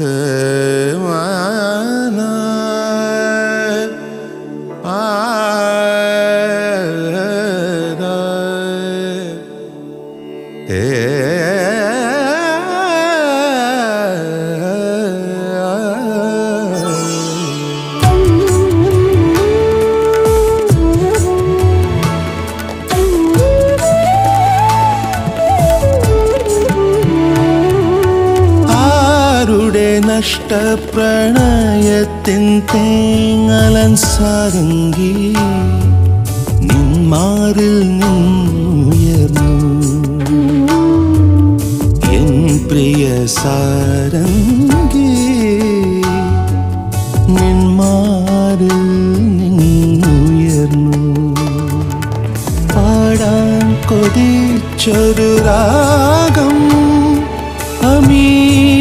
ആരുടെ നഷ്ടപ്രണയത്തിൻ തേങ്ങലൻ സാരംഗി നിന്മാറിൽ നിന്നുയർന്നു. എൻ പ്രിയ സാരംഗി നിന്മാറിൽ നിന്നുയർന്നു. പാടാൻ കൊതിച്ചൊരു രാഗം അമീർ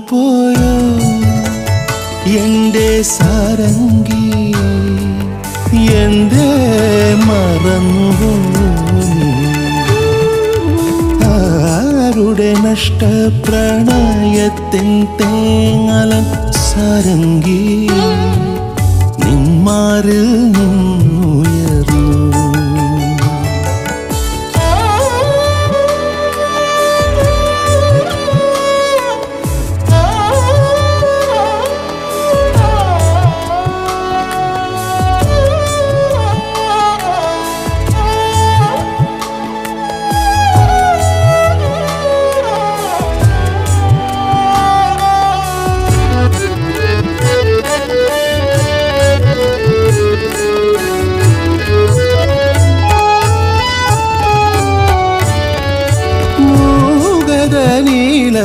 പോയോ? എന്റെ സാരംഗി എന്റെ മറന്നു ആരുടെ നഷ്ടപ്രണയത്തിൻ തേങ്ങലൻ സാരംഗി നിന്മാരിൽ നിന്നുയർന്നു നീല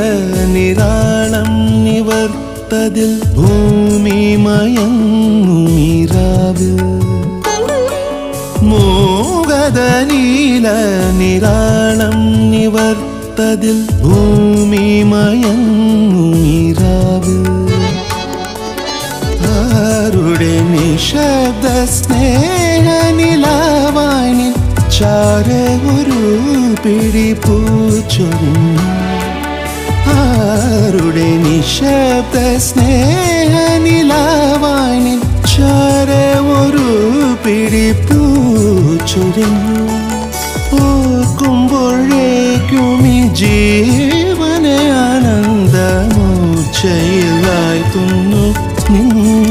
നിരാളം നിവർത്തതിൽ ഭൂമി മയങ്ങുമിരാവിൽ മൂകത നീല നിരാളം നിവർത്തതിൽ ഭൂമി മയങ്ങുമിരാവിൽ ആരുടെ നിശബ്ദ സ്നേഹ നിലാവാനിൽ ചാര ഒരു പിടി ആരുടെ നിശബ്ദ സ്നേഹ നിലാവാനിൽ ചാര ഒരു പിടിപ്പൂ ഓർക്കുമ്പോഴേക്കും ഈ ജീവന ആനന്ദമൂച്ചയിലായി തുന്നു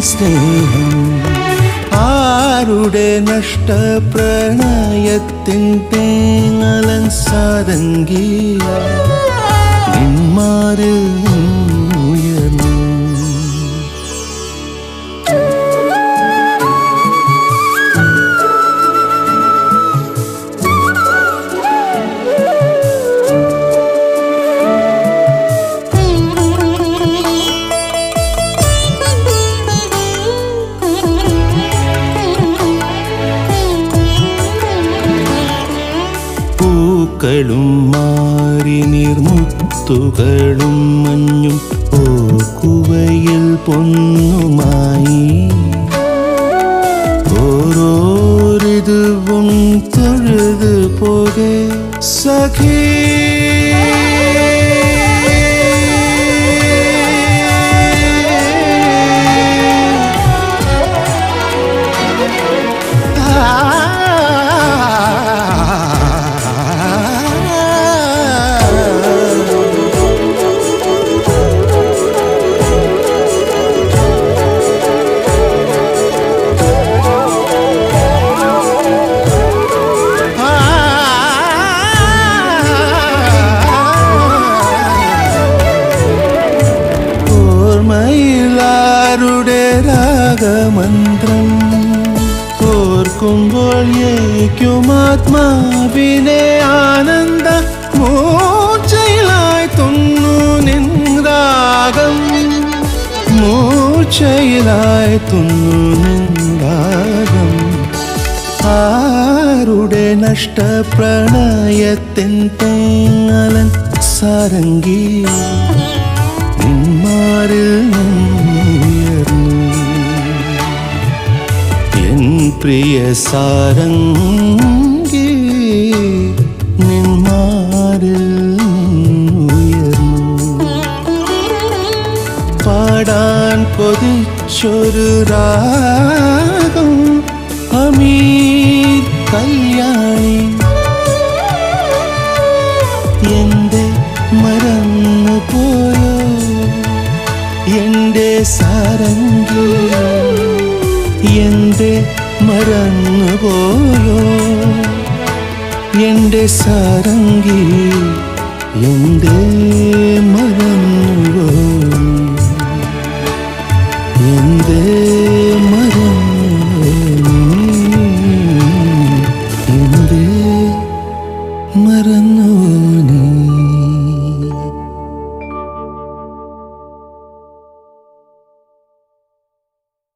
സ്നേഹം. ആരുടെ നഷ്ടപ്രണയത്തിൻ തേങ്ങലൻ സാരംഗി ഉയർന്നു പൂക്കളും മാറി നീർമുത്തുകളും മഞ്ഞും ഓ കുവയിൽ പൊന്നുമായി. ഓർക്കുമ്പോൾ ഏക്കും ആത്മാവിനെ ആനന്ദ മൂർച്ചയിലായി തുന്നു നിന്ദാകം മൂർച്ചയിലായി തുന്നു നിന്ദാകം ആരുടെ നഷ്ടപ്രണയത്തിൻ തേങ്ങലൻ സാരംഗി പ്രിയ സാരംഗി നിന്മാരിൽ ഉയർന്നു പാടാൻ പൊതിച്ചൊരു രാഗം അമീർ കല്യാണി. എന്റെ മറന്നു പോയോ? എന്റെ സാരംഗി എന്റെ മറന്നു എന്റെ സാരംഗി എന്റെ മറന്നു